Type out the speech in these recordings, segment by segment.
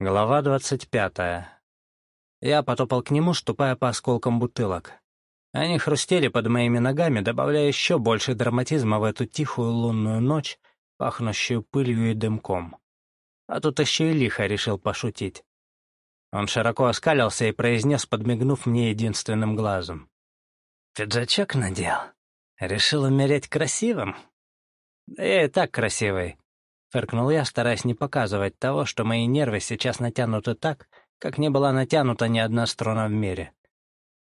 Глава двадцать пятая. Я потопал к нему, ступая по осколкам бутылок. Они хрустели под моими ногами, добавляя еще больше драматизма в эту тихую лунную ночь, пахнущую пылью и дымком. А тут еще и лихо решил пошутить. Он широко оскалился и произнес, подмигнув мне единственным глазом. «Пиджачок надел? Решил умереть красивым?» «Да я и так красивый», Фыркнул я, стараясь не показывать того, что мои нервы сейчас натянуты так, как не была натянута ни одна струна в мире.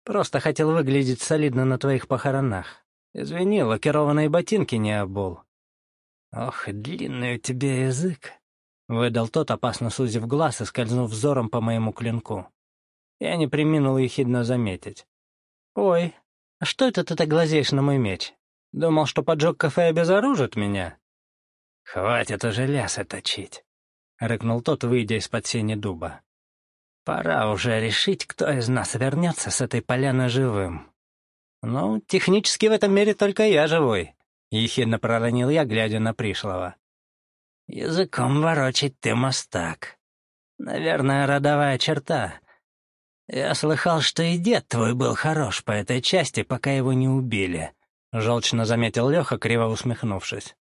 Просто хотел выглядеть солидно на твоих похоронах. Извини, лакированные ботинки не обул. Ох, длинный у тебя язык. Выдал тот, опасно сузив глаз и скользнув взором по моему клинку. Я не приминул ехидно заметить. «Ой, а что это ты так глазеешь на мой меч? Думал, что поджог кафе обезоружит меня?» «Хватит уже лясы точить», — рыкнул тот, выйдя из-под сени дуба. «Пора уже решить, кто из нас вернется с этой поляны живым». «Ну, технически в этом мире только я живой», — ехидно проронил я, глядя на пришлого. «Языком ворочить ты мастак. Наверное, родовая черта. Я слыхал, что и дед твой был хорош по этой части, пока его не убили», — желчно заметил Леха, криво усмехнувшись.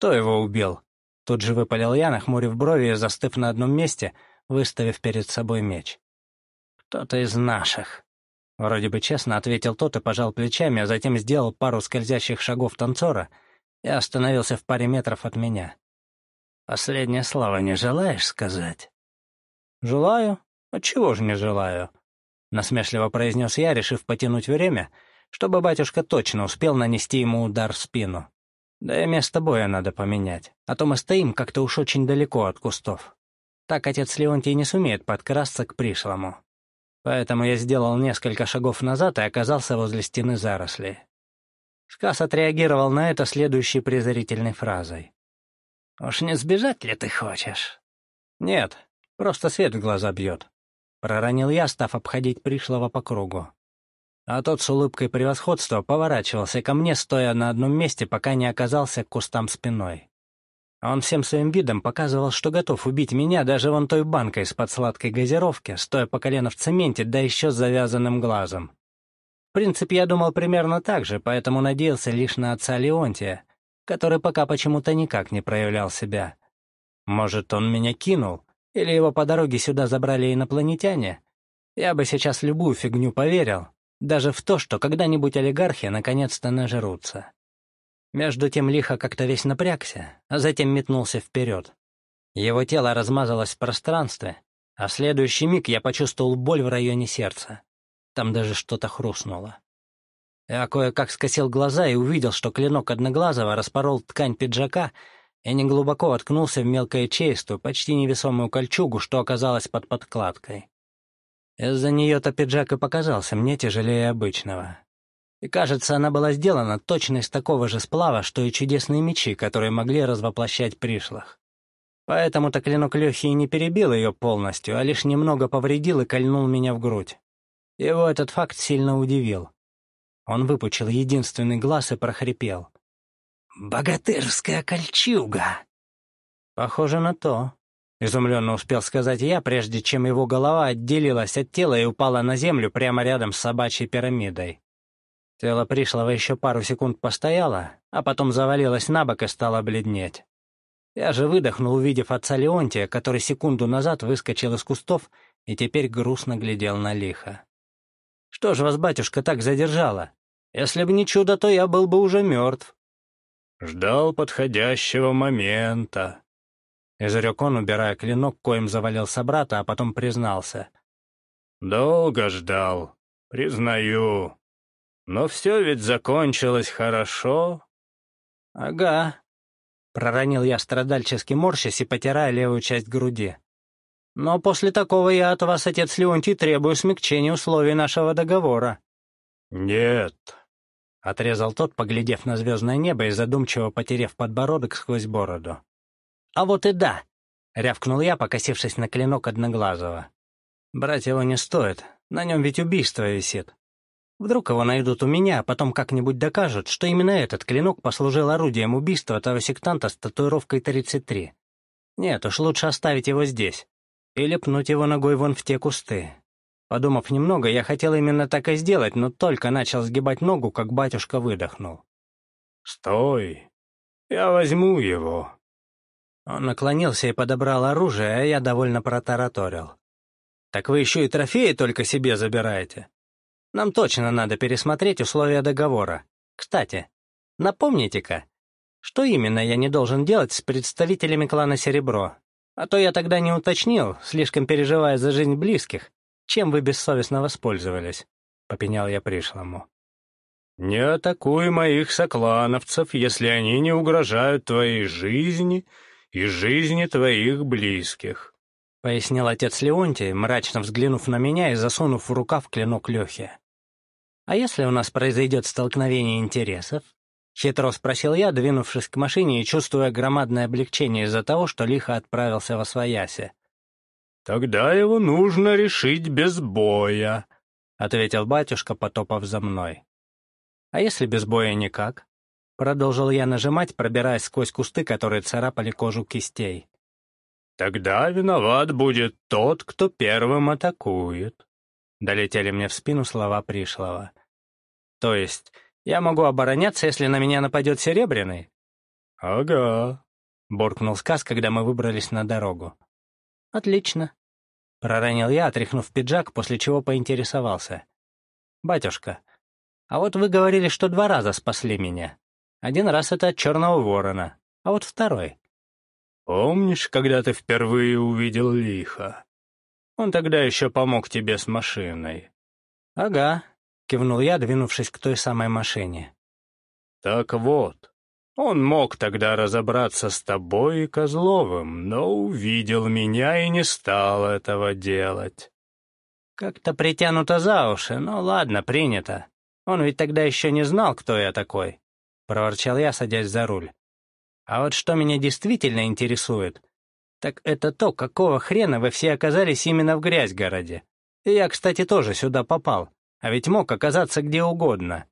«Кто его убил?» Тут же выпалил я, нахмурив брови и застыв на одном месте, выставив перед собой меч. «Кто-то из наших». Вроде бы честно ответил тот и пожал плечами, а затем сделал пару скользящих шагов танцора и остановился в паре метров от меня. «Последнее слово не желаешь сказать?» «Желаю? Отчего же не желаю?» Насмешливо произнес я, решив потянуть время, чтобы батюшка точно успел нанести ему удар в спину. Да и место боя надо поменять, а то мы стоим как-то уж очень далеко от кустов. Так отец Леонтий не сумеет подкрасться к пришлому. Поэтому я сделал несколько шагов назад и оказался возле стены зарослей. Сказ отреагировал на это следующей презрительной фразой. «Уж не сбежать ли ты хочешь?» «Нет, просто свет в глаза бьет», — проронил я, став обходить пришлого по кругу а тот с улыбкой превосходства поворачивался ко мне, стоя на одном месте, пока не оказался к кустам спиной. Он всем своим видом показывал, что готов убить меня даже вон той банкой из-под сладкой газировки, стоя по колено в цементе, да еще с завязанным глазом. В принципе, я думал примерно так же, поэтому надеялся лишь на отца Леонтия, который пока почему-то никак не проявлял себя. Может, он меня кинул, или его по дороге сюда забрали инопланетяне? Я бы сейчас любую фигню поверил, даже в то, что когда-нибудь олигархи наконец-то нажрутся. Между тем лихо как-то весь напрягся, а затем метнулся вперед. Его тело размазалось в пространстве, а в следующий миг я почувствовал боль в районе сердца. Там даже что-то хрустнуло. Я кое-как скосил глаза и увидел, что клинок Одноглазого распорол ткань пиджака и неглубоко воткнулся в мелкоячеистую, почти невесомую кольчугу, что оказалось под подкладкой. Из-за нее-то пиджак и показался мне тяжелее обычного. И кажется, она была сделана точно из такого же сплава, что и чудесные мечи, которые могли развоплощать пришлых. Поэтому-то клинок Лехи и не перебил ее полностью, а лишь немного повредил и кольнул меня в грудь. Его этот факт сильно удивил. Он выпучил единственный глаз и прохрипел. «Богатырская кольчуга!» «Похоже на то», Изумленно успел сказать я, прежде чем его голова отделилась от тела и упала на землю прямо рядом с собачьей пирамидой. Тело пришлого еще пару секунд постояло, а потом завалилось на бок и стало бледнеть. Я же выдохнул, увидев отца Леонтия, который секунду назад выскочил из кустов и теперь грустно глядел на лихо. «Что ж вас, батюшка, так задержало? Если бы не чудо, то я был бы уже мертв». «Ждал подходящего момента», Изрек он, убирая клинок, коим завалил собрата, а потом признался. «Долго ждал, признаю. Но все ведь закончилось хорошо». «Ага», — проронил я страдальчески морщась и потирая левую часть груди. «Но после такого я от вас, отец Леонтий, требую смягчения условий нашего договора». «Нет», — отрезал тот, поглядев на звездное небо и задумчиво потерев подбородок сквозь бороду. «А вот и да!» — рявкнул я, покосившись на клинок Одноглазого. «Брать его не стоит, на нем ведь убийство висит. Вдруг его найдут у меня, а потом как-нибудь докажут, что именно этот клинок послужил орудием убийства того сектанта с татуировкой 33. Нет уж, лучше оставить его здесь. или пнуть его ногой вон в те кусты. Подумав немного, я хотел именно так и сделать, но только начал сгибать ногу, как батюшка выдохнул. «Стой! Я возьму его!» Он наклонился и подобрал оружие, а я довольно протараторил. «Так вы еще и трофеи только себе забираете? Нам точно надо пересмотреть условия договора. Кстати, напомните-ка, что именно я не должен делать с представителями клана Серебро? А то я тогда не уточнил, слишком переживая за жизнь близких, чем вы бессовестно воспользовались?» — попенял я пришлому. «Не атакуй моих соклановцев, если они не угрожают твоей жизни и жизни твоих близких», — пояснил отец Леонтий, мрачно взглянув на меня и засунув в рукав клинок Лехи. «А если у нас произойдет столкновение интересов?» — хитро спросил я, двинувшись к машине и чувствуя громадное облегчение из-за того, что лихо отправился во свояси. «Тогда его нужно решить без боя», — ответил батюшка, потопав за мной. «А если без боя никак?» — продолжил я нажимать, пробираясь сквозь кусты, которые царапали кожу кистей. «Тогда виноват будет тот, кто первым атакует», — долетели мне в спину слова пришлого. «То есть я могу обороняться, если на меня нападет Серебряный?» «Ага», — буркнул сказ, когда мы выбрались на дорогу. «Отлично», — проронил я, отряхнув пиджак, после чего поинтересовался. «Батюшка, а вот вы говорили, что два раза спасли меня. Один раз это от черного ворона, а вот второй». «Помнишь, когда ты впервые увидел лихо? Он тогда еще помог тебе с машиной». «Ага», — кивнул я, двинувшись к той самой машине. «Так вот, он мог тогда разобраться с тобой и Козловым, но увидел меня и не стал этого делать. Как-то притянуто за уши, но ладно, принято. Он ведь тогда еще не знал, кто я такой. Проворчал я, садясь за руль. А вот что меня действительно интересует, так это то, какого хрена вы все оказались именно в грязь-городе. И я, кстати, тоже сюда попал, а ведь мог оказаться где угодно.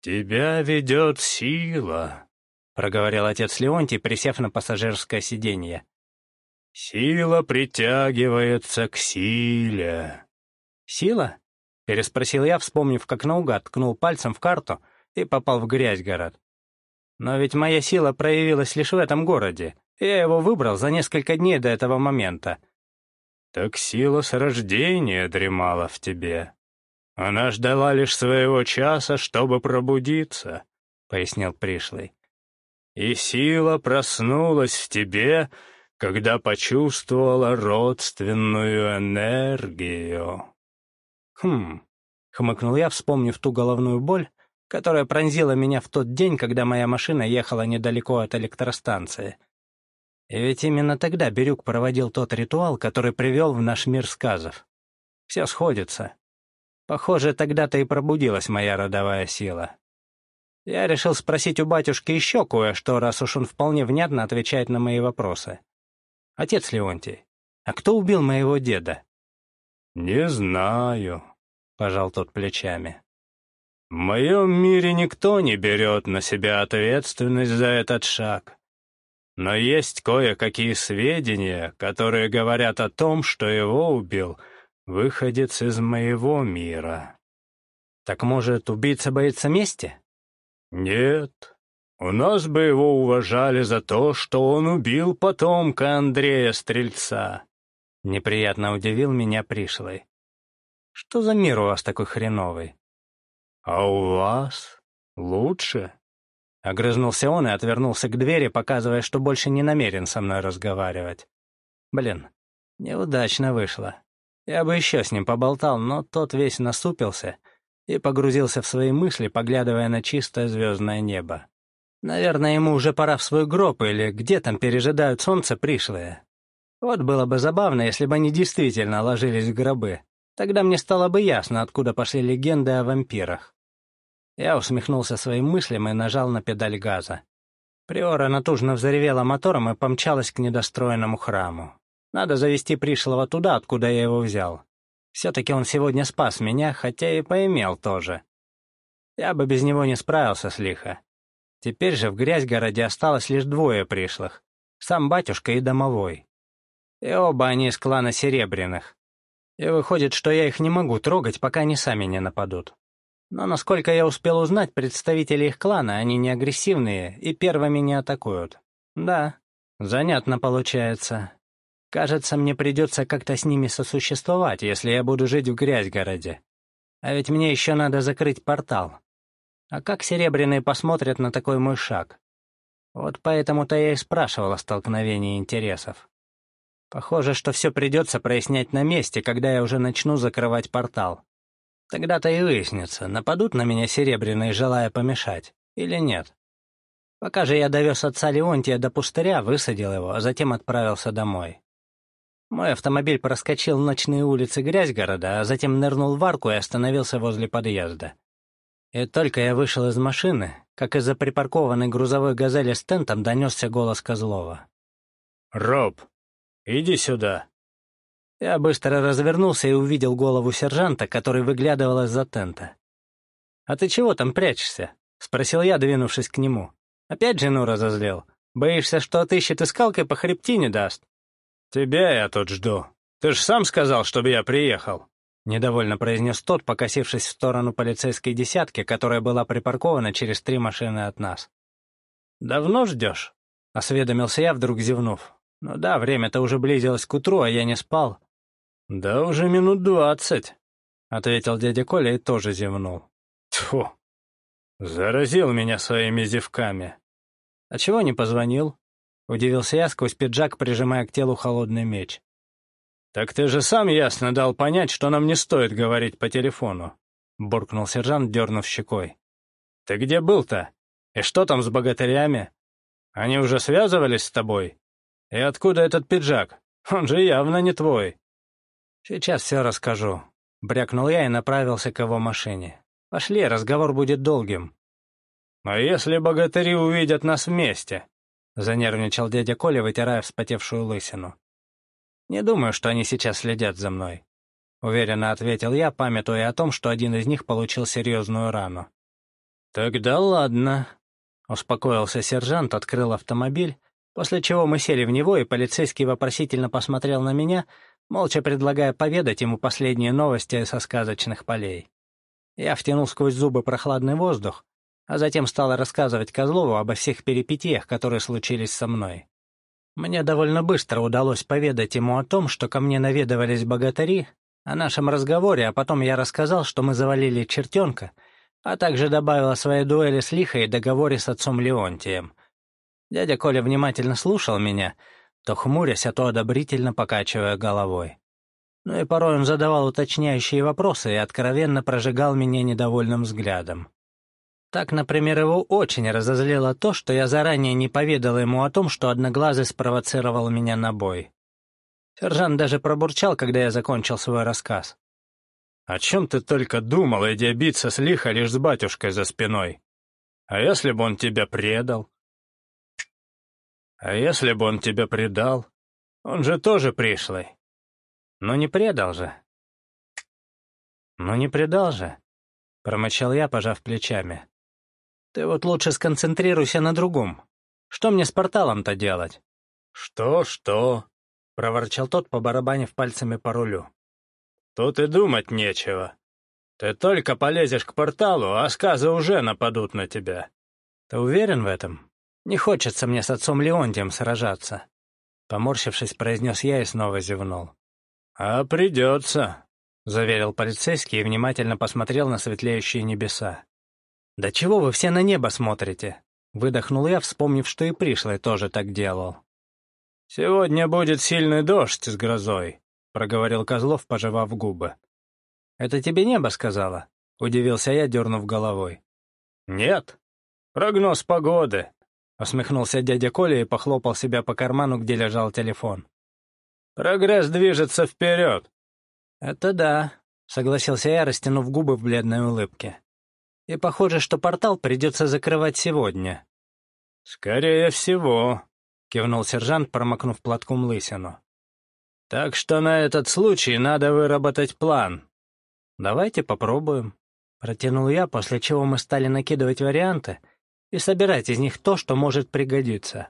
«Тебя ведет сила», — проговорил отец Леонтий, присев на пассажирское сиденье. «Сила притягивается к силе». «Сила?» — переспросил я, вспомнив, как наугад ткнул пальцем в карту и попал в грязь город. «Но ведь моя сила проявилась лишь в этом городе. Я его выбрал за несколько дней до этого момента». «Так сила с рождения дремала в тебе. Она ждала лишь своего часа, чтобы пробудиться», — пояснил пришлый и сила проснулась в тебе, когда почувствовала родственную энергию. Хм, хмыкнул я, вспомнив ту головную боль, которая пронзила меня в тот день, когда моя машина ехала недалеко от электростанции. И ведь именно тогда Бирюк проводил тот ритуал, который привел в наш мир сказов. Все сходится. Похоже, тогда-то и пробудилась моя родовая сила. Я решил спросить у батюшки еще кое-что, раз уж он вполне внятно отвечает на мои вопросы. «Отец Леонтий, а кто убил моего деда?» «Не знаю», — пожал тот плечами. «В моем мире никто не берет на себя ответственность за этот шаг. Но есть кое-какие сведения, которые говорят о том, что его убил выходец из моего мира». «Так, может, убийца боится мести?» «Нет, у нас бы его уважали за то, что он убил потомка Андрея Стрельца». Неприятно удивил меня пришлый. «Что за мир у вас такой хреновый?» «А у вас лучше?» Огрызнулся он и отвернулся к двери, показывая, что больше не намерен со мной разговаривать. Блин, неудачно вышло. Я бы еще с ним поболтал, но тот весь насупился — и погрузился в свои мысли, поглядывая на чистое звездное небо. Наверное, ему уже пора в свой гроб или где там пережидают солнце пришлые. Вот было бы забавно, если бы они действительно ложились в гробы. Тогда мне стало бы ясно, откуда пошли легенды о вампирах. Я усмехнулся своим мыслям и нажал на педаль газа. Приора натужно взревела мотором и помчалась к недостроенному храму. Надо завести пришлого туда, откуда я его взял. Все-таки он сегодня спас меня, хотя и поимел тоже. Я бы без него не справился с лихо. Теперь же в грязь городе осталось лишь двое пришлых. Сам батюшка и домовой. И оба они из клана Серебряных. И выходит, что я их не могу трогать, пока они сами не нападут. Но, насколько я успел узнать, представители их клана, они не агрессивные и первыми не атакуют. Да, занятно получается. Кажется, мне придется как-то с ними сосуществовать, если я буду жить в грязь-городе. А ведь мне еще надо закрыть портал. А как Серебряные посмотрят на такой мой шаг? Вот поэтому-то я и спрашивал о столкновении интересов. Похоже, что все придется прояснять на месте, когда я уже начну закрывать портал. Тогда-то и выяснится, нападут на меня Серебряные, желая помешать, или нет. Пока же я довез отца Леонтия до пустыря, высадил его, а затем отправился домой. Мой автомобиль проскочил ночные улицы грязь города, а затем нырнул в арку и остановился возле подъезда. И только я вышел из машины, как из-за припаркованной грузовой «Газели» с тентом донесся голос Козлова. «Роб, иди сюда». Я быстро развернулся и увидел голову сержанта, который выглядывал из-за тента. «А ты чего там прячешься?» — спросил я, двинувшись к нему. «Опять жену разозлил? Боишься, что отыщет искалкой по хребтине даст?» «Тебя я тут жду. Ты ж сам сказал, чтобы я приехал», — недовольно произнес тот, покосившись в сторону полицейской десятки, которая была припаркована через три машины от нас. «Давно ждешь?» — осведомился я, вдруг зевнув. «Ну да, время-то уже близилось к утру, а я не спал». «Да уже минут двадцать», — ответил дядя Коля и тоже зевнул. «Тьфу! Заразил меня своими зевками». «А чего не позвонил?» — удивился я сквозь пиджак, прижимая к телу холодный меч. «Так ты же сам ясно дал понять, что нам не стоит говорить по телефону», — буркнул сержант, дернув щекой. «Ты где был-то? И что там с богатырями? Они уже связывались с тобой? И откуда этот пиджак? Он же явно не твой». «Сейчас все расскажу», — брякнул я и направился к его машине. «Пошли, разговор будет долгим». «А если богатыри увидят нас вместе?» — занервничал дядя Коля, вытирая вспотевшую лысину. «Не думаю, что они сейчас следят за мной», — уверенно ответил я, памятуя о том, что один из них получил серьезную рану. «Тогда ладно», — успокоился сержант, открыл автомобиль, после чего мы сели в него, и полицейский вопросительно посмотрел на меня, молча предлагая поведать ему последние новости со сказочных полей. Я втянул сквозь зубы прохладный воздух, а затем стала рассказывать Козлову обо всех перипетиях, которые случились со мной. Мне довольно быстро удалось поведать ему о том, что ко мне наведывались богатыри, о нашем разговоре, а потом я рассказал, что мы завалили чертенка, а также добавил о своей дуэли с Лихой и договоре с отцом Леонтием. Дядя Коля внимательно слушал меня, то хмурясь, а то одобрительно покачивая головой. Ну и порой он задавал уточняющие вопросы и откровенно прожигал меня недовольным взглядом. Так, например, его очень разозлило то, что я заранее не поведал ему о том, что Одноглазый спровоцировал меня на бой. Сержант даже пробурчал, когда я закончил свой рассказ. «О чем ты только думал, идя биться с лихо лишь с батюшкой за спиной? А если бы он тебя предал?» «А если бы он тебя предал? Он же тоже пришлый». «Ну не предал же». «Ну не предал же», — промычал я, пожав плечами. Ты вот лучше сконцентрируйся на другом. Что мне с порталом-то делать?» «Что-что?» — проворчал тот, побарабанив пальцами по рулю. «Тут и думать нечего. Ты только полезешь к порталу, а сказы уже нападут на тебя». «Ты уверен в этом? Не хочется мне с отцом Леонтием сражаться». Поморщившись, произнес я и снова зевнул. «А придется», — заверил полицейский и внимательно посмотрел на светлеющие небеса. «Да чего вы все на небо смотрите?» Выдохнул я, вспомнив, что и пришлый тоже так делал. «Сегодня будет сильный дождь с грозой», — проговорил Козлов, пожевав губы. «Это тебе небо сказала?» — удивился я, дернув головой. «Нет. Прогноз погоды», — усмехнулся дядя Коля и похлопал себя по карману, где лежал телефон. «Прогресс движется вперед». «Это да», — согласился я, растянув губы в бледной улыбке. И похоже, что портал придется закрывать сегодня». «Скорее всего», — кивнул сержант, промокнув платком лысину. «Так что на этот случай надо выработать план». «Давайте попробуем», — протянул я, после чего мы стали накидывать варианты и собирать из них то, что может пригодиться.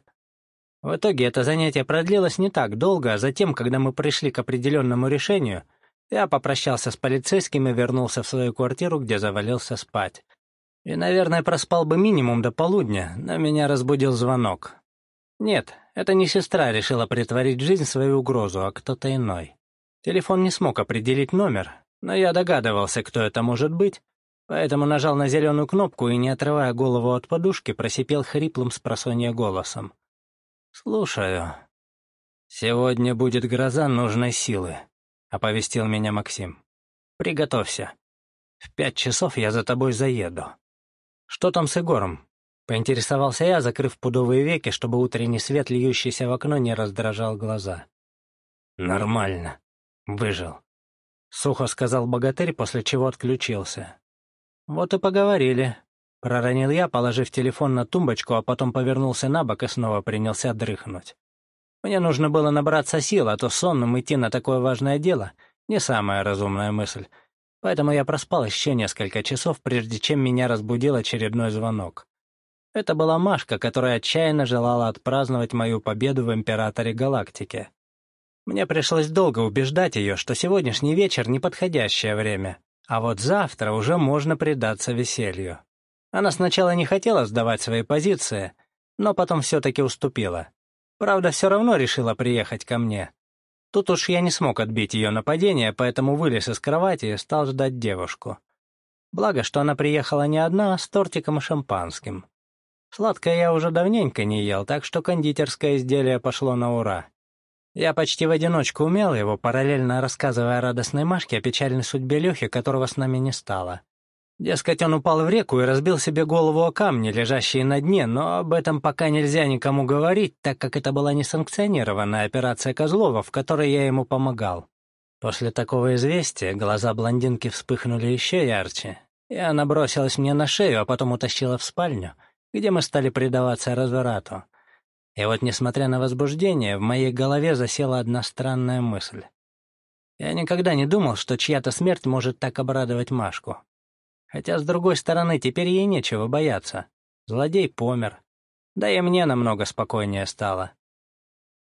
В итоге это занятие продлилось не так долго, а затем, когда мы пришли к определенному решению, я попрощался с полицейским и вернулся в свою квартиру, где завалился спать. И, наверное, проспал бы минимум до полудня, но меня разбудил звонок. Нет, это не сестра решила притворить жизнь свою угрозу, а кто-то иной. Телефон не смог определить номер, но я догадывался, кто это может быть, поэтому нажал на зеленую кнопку и, не отрывая голову от подушки, просипел хриплым с голосом. «Слушаю. Сегодня будет гроза нужной силы», — оповестил меня Максим. «Приготовься. В пять часов я за тобой заеду». «Что там с Егором?» — поинтересовался я, закрыв пудовые веки, чтобы утренний свет, льющийся в окно, не раздражал глаза. «Нормально. Выжил», — сухо сказал богатырь, после чего отключился. «Вот и поговорили», — проронил я, положив телефон на тумбочку, а потом повернулся на бок и снова принялся дрыхнуть. Мне нужно было набраться сил, а то сонным идти на такое важное дело — не самая разумная мысль — Поэтому я проспал еще несколько часов, прежде чем меня разбудил очередной звонок. Это была Машка, которая отчаянно желала отпраздновать мою победу в Императоре Галактики. Мне пришлось долго убеждать ее, что сегодняшний вечер — неподходящее время, а вот завтра уже можно предаться веселью. Она сначала не хотела сдавать свои позиции, но потом все-таки уступила. Правда, все равно решила приехать ко мне. Тут уж я не смог отбить ее нападение, поэтому вылез из кровати и стал ждать девушку. Благо, что она приехала не одна, а с тортиком и шампанским. Сладкое я уже давненько не ел, так что кондитерское изделие пошло на ура. Я почти в одиночку умел его, параллельно рассказывая радостной Машке о печальной судьбе Лехи, которого с нами не стало. Дескать, он упал в реку и разбил себе голову о камни, лежащие на дне, но об этом пока нельзя никому говорить, так как это была несанкционированная операция Козлова, в которой я ему помогал. После такого известия глаза блондинки вспыхнули еще ярче, и она бросилась мне на шею, а потом утащила в спальню, где мы стали предаваться разврату. И вот, несмотря на возбуждение, в моей голове засела одна странная мысль. Я никогда не думал, что чья-то смерть может так обрадовать Машку. Хотя, с другой стороны, теперь ей нечего бояться. Злодей помер. Да и мне намного спокойнее стало.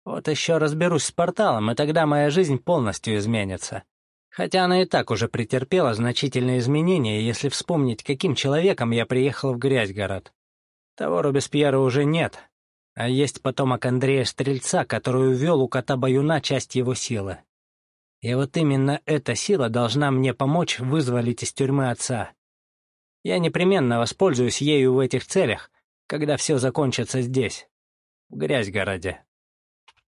Вот еще разберусь с порталом, и тогда моя жизнь полностью изменится. Хотя она и так уже претерпела значительные изменения, если вспомнить, каким человеком я приехал в Грязьгород. Того Робеспьера уже нет, а есть потомок Андрея Стрельца, который увел у кота-баюна часть его силы. И вот именно эта сила должна мне помочь вызволить из тюрьмы отца. Я непременно воспользуюсь ею в этих целях, когда все закончится здесь, в грязь городе.